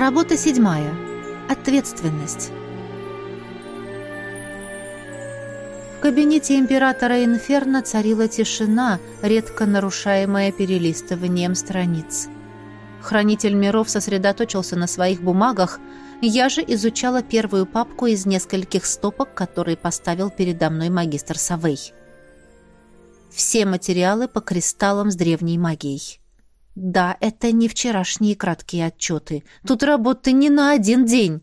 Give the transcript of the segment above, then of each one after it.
Работа седьмая. Ответственность. В кабинете императора Инферно царила тишина, редко нарушаемая перелистыванием страниц. Хранитель миров сосредоточился на своих бумагах, я же изучала первую папку из нескольких стопок, которые поставил передо мной магистр Савей. Все материалы по кристаллам с древней магией. Да, это не вчерашние краткие отчеты. Тут работы не на один день.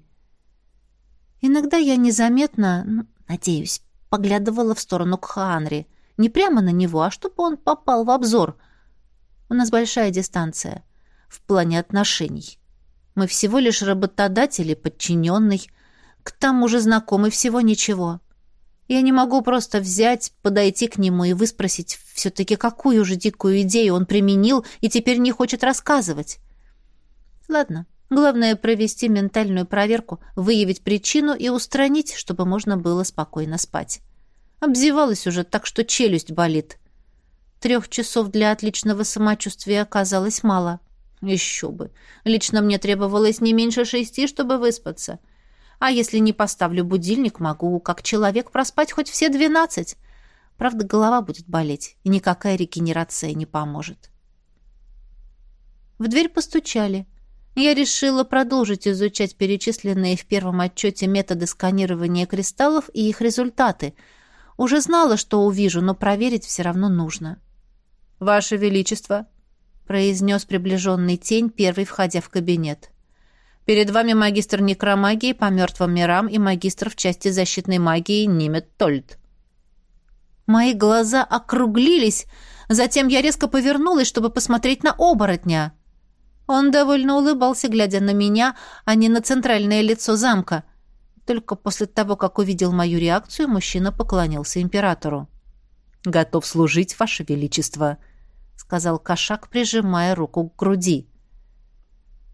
Иногда я незаметно, ну, надеюсь, поглядывала в сторону Кхаанри. Не прямо на него, а чтобы он попал в обзор. У нас большая дистанция в плане отношений. Мы всего лишь работодатель и подчиненный. К тому же знакомый всего ничего. Я не могу просто взять, подойти к нему и выспросить все-таки, какую же дикую идею он применил и теперь не хочет рассказывать. Ладно, главное провести ментальную проверку, выявить причину и устранить, чтобы можно было спокойно спать. Обзевалась уже так, что челюсть болит. Трех часов для отличного самочувствия оказалось мало. Еще бы. Лично мне требовалось не меньше шести, чтобы выспаться. — а если не поставлю будильник, могу, как человек, проспать хоть все двенадцать. Правда, голова будет болеть, и никакая регенерация не поможет. В дверь постучали. Я решила продолжить изучать перечисленные в первом отчете методы сканирования кристаллов и их результаты. Уже знала, что увижу, но проверить все равно нужно. «Ваше Величество», — произнес приближенный тень, первый входя в кабинет. Перед вами магистр некромагии по мертвым мирам и магистр в части защитной магии Нимет Тольд. Мои глаза округлились, затем я резко повернулась, чтобы посмотреть на оборотня. Он довольно улыбался, глядя на меня, а не на центральное лицо замка. Только после того, как увидел мою реакцию, мужчина поклонился императору. «Готов служить, Ваше Величество», — сказал кошак, прижимая руку к груди.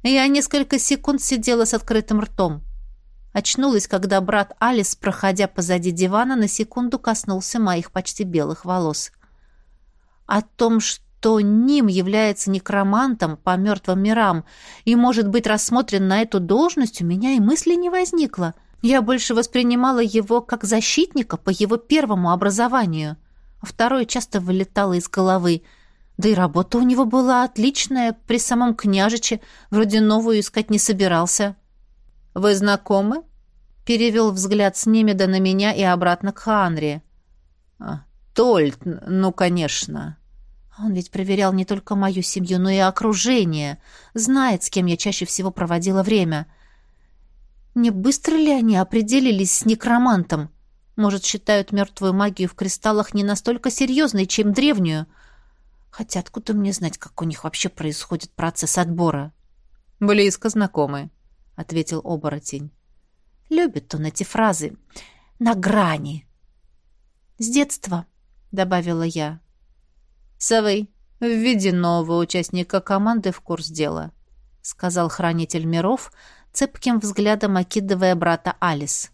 Я несколько секунд сидела с открытым ртом. Очнулась, когда брат Алис, проходя позади дивана, на секунду коснулся моих почти белых волос. О том, что Ним является некромантом по мертвым мирам и может быть рассмотрен на эту должность, у меня и мысли не возникло. Я больше воспринимала его как защитника по его первому образованию, второе часто вылетало из головы — да и работа у него была отличная, при самом княжиче, вроде новую искать не собирался. «Вы знакомы?» — перевел взгляд с Немеда на меня и обратно к Ханри. «А, «Тольт, ну, конечно». Он ведь проверял не только мою семью, но и окружение. Знает, с кем я чаще всего проводила время. Не быстро ли они определились с некромантом? Может, считают мертвую магию в кристаллах не настолько серьезной, чем древнюю — Хотя откуда мне знать, как у них вообще происходит процесс отбора? «Близко знакомы», — ответил оборотень. Любит он эти фразы. «На грани». «С детства», — добавила я. «Савей, введи нового участника команды в курс дела», — сказал хранитель миров, цепким взглядом окидывая брата Алис.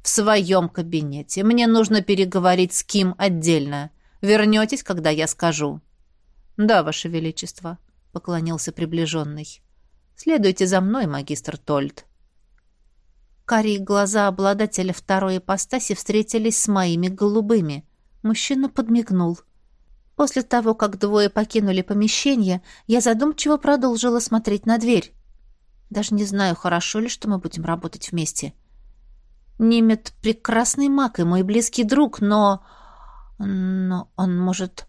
«В своем кабинете. Мне нужно переговорить с Ким отдельно. Вернетесь, когда я скажу». «Да, Ваше Величество», — поклонился приближенный. «Следуйте за мной, магистр Тольд». Карие глаза обладателя второй ипостаси встретились с моими голубыми. Мужчина подмигнул. После того, как двое покинули помещение, я задумчиво продолжила смотреть на дверь. Даже не знаю, хорошо ли, что мы будем работать вместе. Немет — прекрасный маг и мой близкий друг, но... Но он может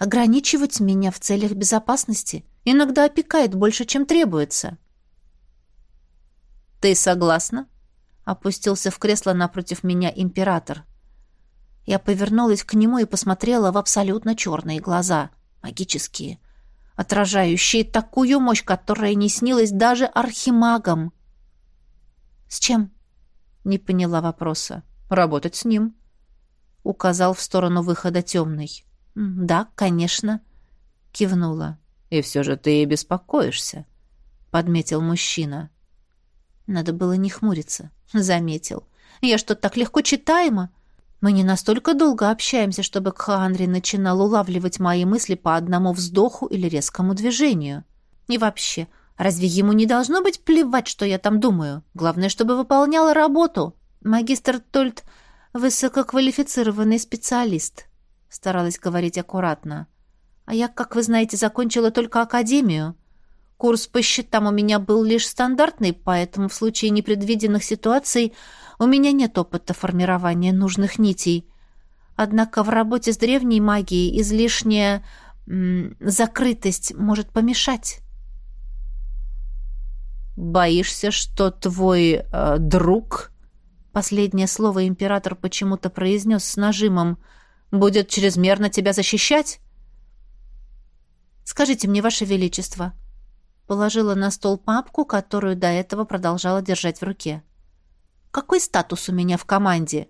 ограничивать меня в целях безопасности, иногда опекает больше, чем требуется. «Ты согласна?» — опустился в кресло напротив меня император. Я повернулась к нему и посмотрела в абсолютно черные глаза, магические, отражающие такую мощь, которая не снилась даже архимагам. «С чем?» — не поняла вопроса. «Работать с ним», — указал в сторону выхода темный. «Да, конечно», — кивнула. «И все же ты и беспокоишься», — подметил мужчина. Надо было не хмуриться. Заметил. «Я что, так легко читаема? Мы не настолько долго общаемся, чтобы Кхаанри начинал улавливать мои мысли по одному вздоху или резкому движению. И вообще, Разве ему не должно быть плевать, что я там думаю? Главное, чтобы выполняла работу. Магистр Тольт — высококвалифицированный специалист, старалась говорить аккуратно. А я, как вы знаете, закончила только академию. Курс по счетам у меня был лишь стандартный, поэтому в случае непредвиденных ситуаций у меня нет опыта формирования нужных нитей. Однако в работе с древней магией излишняя закрытость может помешать. «Боишься, что твой э, друг...» Последнее слово император почему-то произнес с нажимом. «Будет чрезмерно тебя защищать?» «Скажите мне, Ваше Величество», положила на стол папку, которую до этого продолжала держать в руке. «Какой статус у меня в команде?»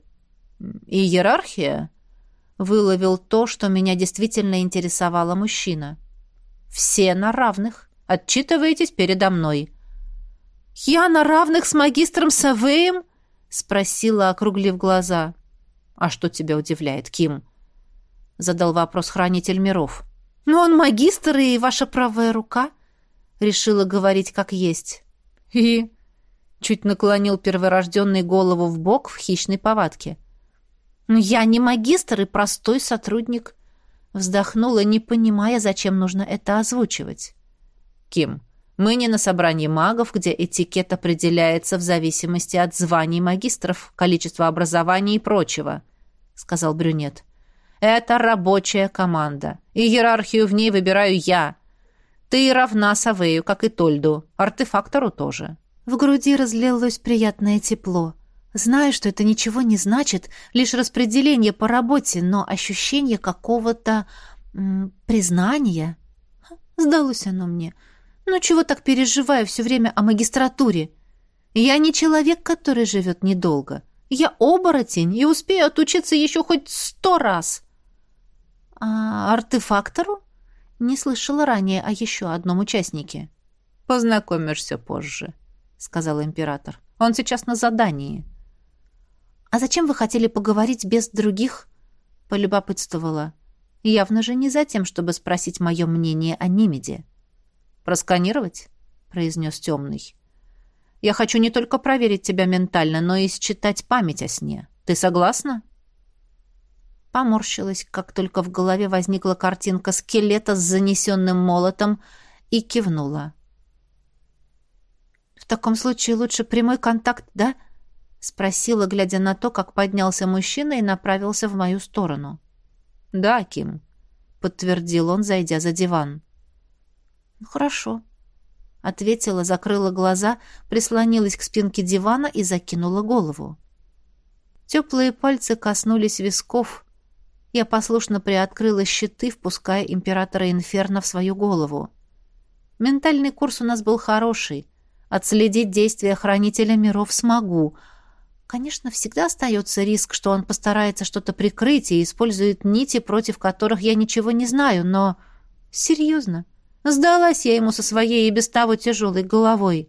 «И иерархия?» Выловил то, что меня действительно интересовало мужчина. «Все на равных. Отчитываетесь передо мной». «Я на равных с магистром Савеем?» — спросила, округлив глаза. «А что тебя удивляет, Ким?» — задал вопрос хранитель миров. «Ну, он магистр и ваша правая рука», решила говорить как есть. И чуть наклонил перворожденный голову в бок в хищной повадке. «Но «Ну, я не магистр и простой сотрудник», вздохнула, не понимая, зачем нужно это озвучивать. «Ким, мы не на собрании магов, где этикет определяется в зависимости от званий магистров, количества образования и прочего», — сказал брюнет. «Это рабочая команда, и иерархию в ней выбираю я, ты равна Савею, как и Тольду. Артефактору тоже». В груди разлилось приятное тепло. Знаю, что это ничего не значит, лишь распределение по работе, но ощущение какого-то признания. Сдалось оно мне. Ну чего так переживаю все время о магистратуре? Я не человек, который живет недолго. Я оборотень и успею отучиться еще хоть сто раз. А артефактору? Не слышала ранее о еще одном участнике. «Познакомишься позже», — сказал император. «Он сейчас на задании». «А зачем вы хотели поговорить без других?» — полюбопытствовала. «Явно же не за тем, чтобы спросить мое мнение о Нимеде». «Просканировать?» — произнес темный. «Я хочу не только проверить тебя ментально, но и считать память о сне. Ты согласна?» Поморщилась, как только в голове возникла картинка скелета с занесенным молотом, и кивнула. «В таком случае лучше прямой контакт, да?» — спросила, глядя на то, как поднялся мужчина и направился в мою сторону. «Да, Ким», — подтвердил он, зайдя за диван. «Ну, хорошо», — ответила, закрыла глаза, прислонилась к спинке дивана и закинула голову. Теплые пальцы коснулись висков, я послушно приоткрыла щиты, впуская императора Инферно в свою голову. Ментальный курс у нас был хороший. Отследить действия хранителя миров смогу. Конечно, всегда остается риск, что он постарается что-то прикрыть и использует нити, против которых я ничего не знаю, но... Серьезно. Сдалась я ему со своей и без того тяжелой головой.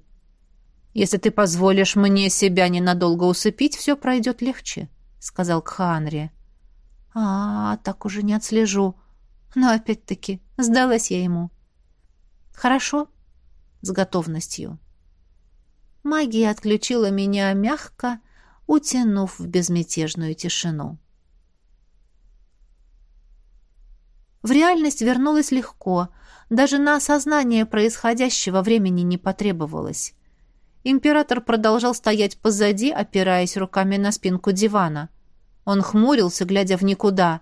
«Если ты позволишь мне себя ненадолго усыпить, все пройдет легче», — сказал Кхаанри. А, так уже не отслежу. Но опять-таки сдалась я ему. Хорошо, с готовностью. Магия отключила меня мягко, утянув в безмятежную тишину. В реальность вернулась легко, даже на осознание происходящего времени не потребовалось. Император продолжал стоять позади, опираясь руками на спинку дивана — он хмурился, глядя в никуда.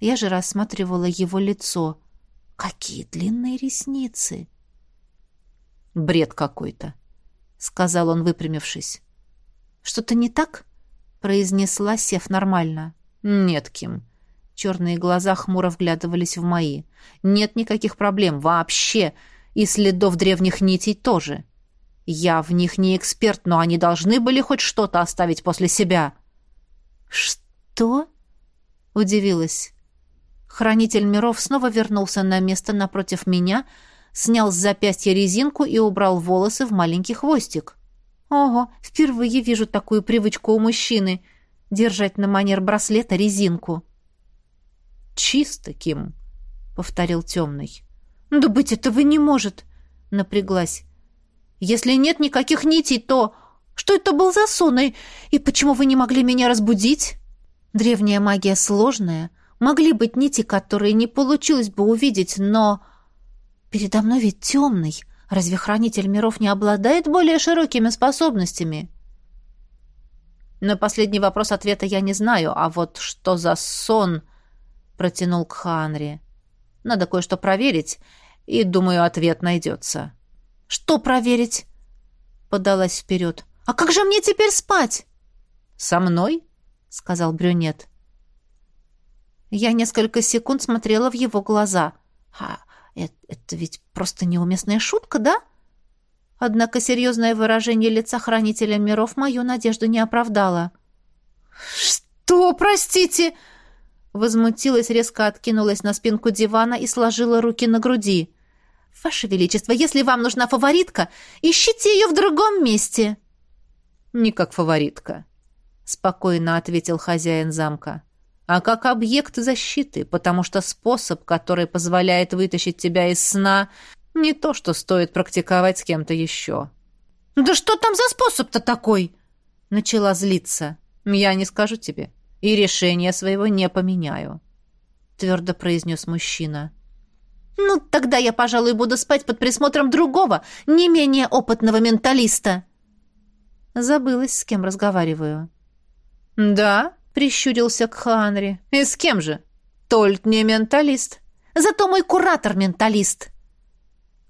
Я же рассматривала его лицо. Какие длинные ресницы! «Бред какой-то», — сказал он, выпрямившись. «Что-то не так?» — произнесла, сев нормально. «Нет, Ким». Черные глаза хмуро вглядывались в мои. «Нет никаких проблем вообще, и следов древних нитей тоже. Я в них не эксперт, но они должны были хоть что-то оставить после себя». «Что?» — удивилась. Хранитель миров снова вернулся на место напротив меня, снял с запястья резинку и убрал волосы в маленький хвостик. «Ого, впервые вижу такую привычку у мужчины — держать на манер браслета резинку». «Чисто, Ким», — повторил темный. «Да быть этого не может», — напряглась. Если нет никаких нитей, то... Что это был за сон? И, и почему вы не могли меня разбудить? Древняя магия сложная. Могли быть нити, которые не получилось бы увидеть, но... Передо мной ведь темный. Разве хранитель миров не обладает более широкими способностями? На последний вопрос ответа я не знаю, а вот что за сон, протянул к Ханри. Надо кое-что проверить, и, думаю, ответ найдется. Что проверить? Подалась вперед. А как же мне теперь спать? Со мной? сказал брюнет. Я несколько секунд смотрела в его глаза. А это, это ведь просто неуместная шутка, да? Однако серьезное выражение лица хранителя миров мою надежду не оправдало. «Что, простите?» Возмутилась, резко откинулась на спинку дивана и сложила руки на груди. «Ваше Величество, если вам нужна фаворитка, ищите ее в другом месте!» «Не как фаворитка», — спокойно ответил хозяин замка а как объект защиты, потому что способ, который позволяет вытащить тебя из сна, не то, что стоит практиковать с кем-то еще. «Да что там за способ-то такой?» — начала злиться. «Я не скажу тебе, и решение своего не поменяю», — твердо произнес мужчина. «Ну, тогда я, пожалуй, буду спать под присмотром другого, не менее опытного менталиста». Забылась, с кем разговариваю. «Да?» Прищурился к Ханри. «И с кем же?» «Тольт не менталист». «Зато мой куратор менталист».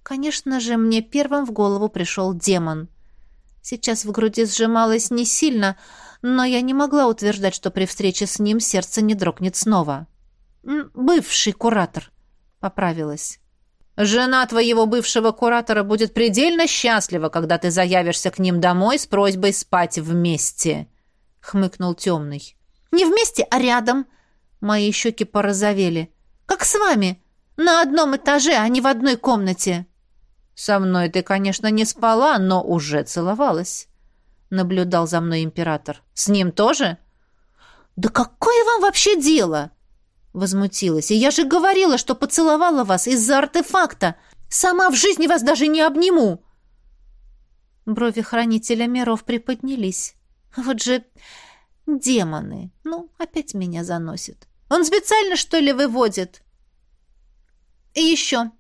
Конечно же, мне первым в голову пришел демон. Сейчас в груди сжималось не сильно, но я не могла утверждать, что при встрече с ним сердце не дрогнет снова. «Бывший куратор», — поправилась. «Жена твоего бывшего куратора будет предельно счастлива, когда ты заявишься к ним домой с просьбой спать вместе», — хмыкнул темный. Не вместе, а рядом. Мои щеки порозовели. Как с вами. На одном этаже, а не в одной комнате. Со мной ты, конечно, не спала, но уже целовалась. Наблюдал за мной император. С ним тоже? Да какое вам вообще дело? Возмутилась. И я же говорила, что поцеловала вас из-за артефакта. Сама в жизни вас даже не обниму. Брови хранителя миров приподнялись. Вот же Демоны. Ну, опять меня заносит. Он специально, что ли, выводит? И еще,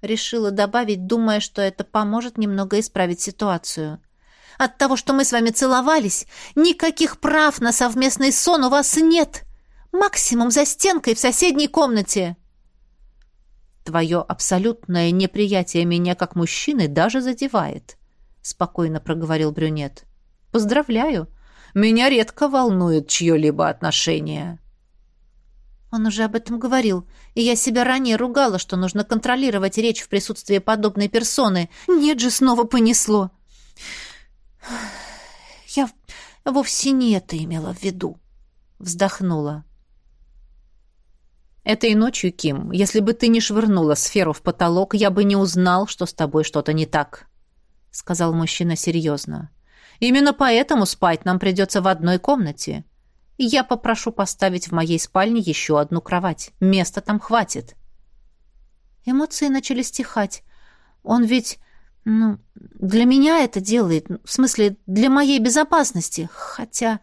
решила добавить, думая, что это поможет немного исправить ситуацию. От того, что мы с вами целовались, никаких прав на совместный сон у вас нет. Максимум за стенкой в соседней комнате. Твое абсолютное неприятие меня как мужчины даже задевает, спокойно проговорил брюнет. Поздравляю. Меня редко волнует чье-либо отношение». Он уже об этом говорил, и я себя ранее ругала, что нужно контролировать речь в присутствии подобной персоны. Нет же, снова понесло. Я вовсе не это имела в виду, вздохнула. Этой ночью, Ким, если бы ты не швырнула сферу в потолок, я бы не узнал, что с тобой что-то не так, сказал мужчина серьезно. Именно поэтому спать нам придется в одной комнате. Я попрошу поставить в моей спальне еще одну кровать. Места там хватит. Эмоции начали стихать. Он ведь, ну, для меня это делает, в смысле, для моей безопасности. Хотя...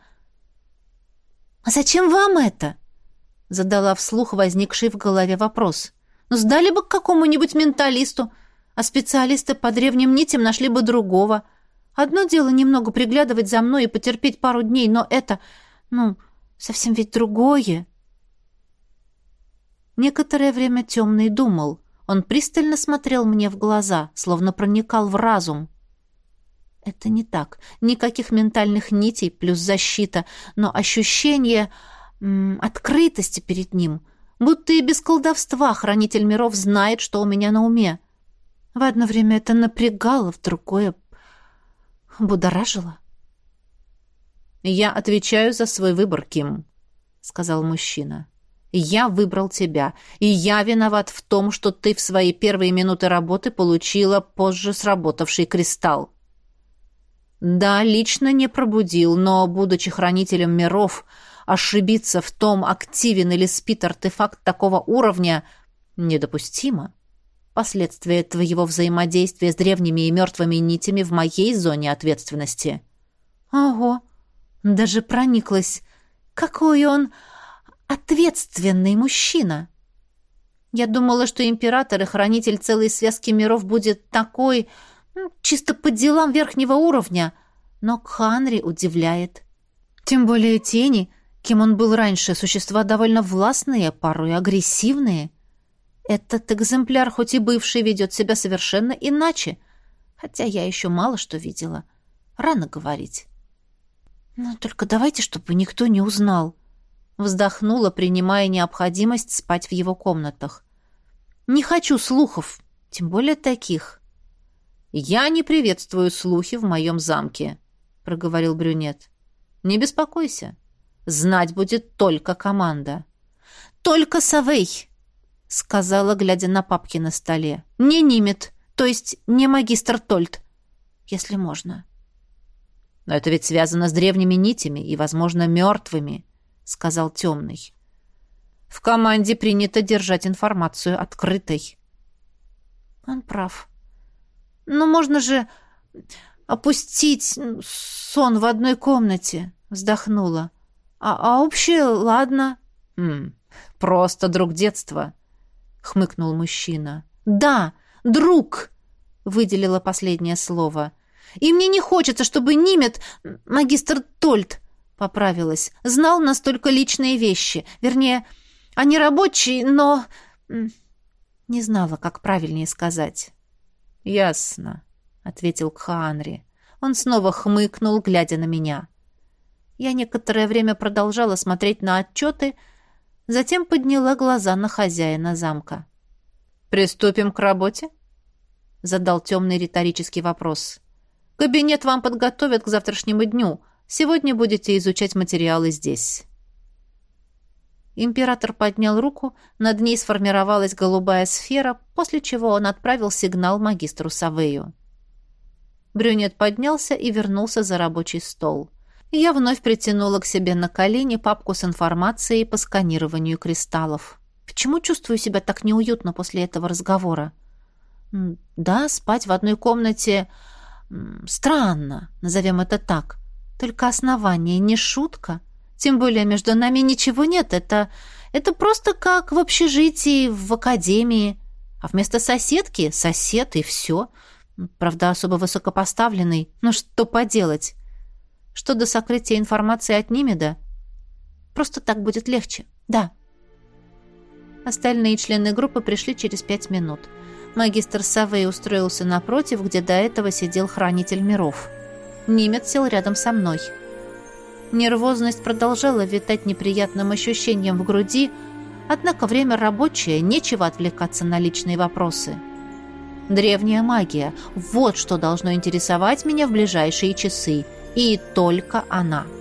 «А зачем вам это?» Задала вслух возникший в голове вопрос. «Ну, сдали бы к какому-нибудь менталисту, а специалисты по древним нитям нашли бы другого». Одно дело немного приглядывать за мной и потерпеть пару дней, но это, ну, совсем ведь другое. Некоторое время темный думал. Он пристально смотрел мне в глаза, словно проникал в разум. Это не так. Никаких ментальных нитей плюс защита, но ощущение открытости перед ним, будто и без колдовства хранитель миров знает, что у меня на уме. В одно время это напрягало, в другое будоражило. «Я отвечаю за свой выбор, Ким», — сказал мужчина. «Я выбрал тебя, и я виноват в том, что ты в свои первые минуты работы получила позже сработавший кристалл. Да, лично не пробудил, но, будучи хранителем миров, ошибиться в том, активен или спит артефакт такого уровня, недопустимо. последствия твоего взаимодействия с древними и мертвыми нитями в моей зоне ответственности». «Ого! Даже прониклась. Какой он ответственный мужчина!» Я думала, что император и хранитель целой связки миров будет такой, чисто по делам верхнего уровня, но Кханри удивляет. Тем более тени, кем он был раньше, существа довольно властные, порой агрессивные. Этот экземпляр, хоть и бывший, ведет себя совершенно иначе, хотя я еще мало что видела. Рано говорить. «Но «Ну, только давайте, чтобы никто не узнал», — вздохнула, принимая необходимость спать в его комнатах. «Не хочу слухов, тем более таких». «Я не приветствую слухи в моем замке», — проговорил брюнет. «Не беспокойся. Знать будет только команда». «Только Савей», — сказала, глядя на папки на столе. «Не Нимет, то есть не магистр Тольт, если можно». «Но это ведь связано с древними нитями и, возможно, мертвыми», — сказал темный. «В команде принято держать информацию открытой». «Он прав», но можно же опустить сон в одной комнате, вздохнула. А, а общее, ладно. Хм, просто друг детства, хмыкнул мужчина. Да, друг, выделила последнее слово. И мне не хочется, чтобы Нимет, магистр Тольт, поправилась, знал настолько личные вещи. Вернее, они рабочие, но... Не знала, как правильнее сказать. «Ясно», — ответил Кхаанри. Он снова хмыкнул, глядя на меня. Я некоторое время продолжала смотреть на отчеты, затем подняла глаза на хозяина замка. «Приступим к работе?» — задал темный риторический вопрос. «Кабинет вам подготовят к завтрашнему дню. Сегодня будете изучать материалы здесь». Император поднял руку, над ней сформировалась голубая сфера, после чего он отправил сигнал магистру Савею. Брюнет поднялся и вернулся за рабочий стол. Я вновь притянула к себе на колени папку с информацией по сканированию кристаллов. Почему чувствую себя так неуютно после этого разговора? Да, спать в одной комнате странно, назовем это так. Только основание не шутка. Тем более между нами ничего нет. Это, это просто как в общежитии, в академии. А вместо соседки — сосед и все. Правда, особо высокопоставленный. Ну что поделать? Что до сокрытия информации от Нимеда? Просто так будет легче. Да. Остальные члены группы пришли через пять минут. Магистр Савей устроился напротив, где до этого сидел хранитель миров. Нимед сел рядом со мной. — Нервозность продолжала витать неприятным ощущением в груди, однако время рабочее, нечего отвлекаться на личные вопросы. Древняя магия – вот что должно интересовать меня в ближайшие часы. И только она –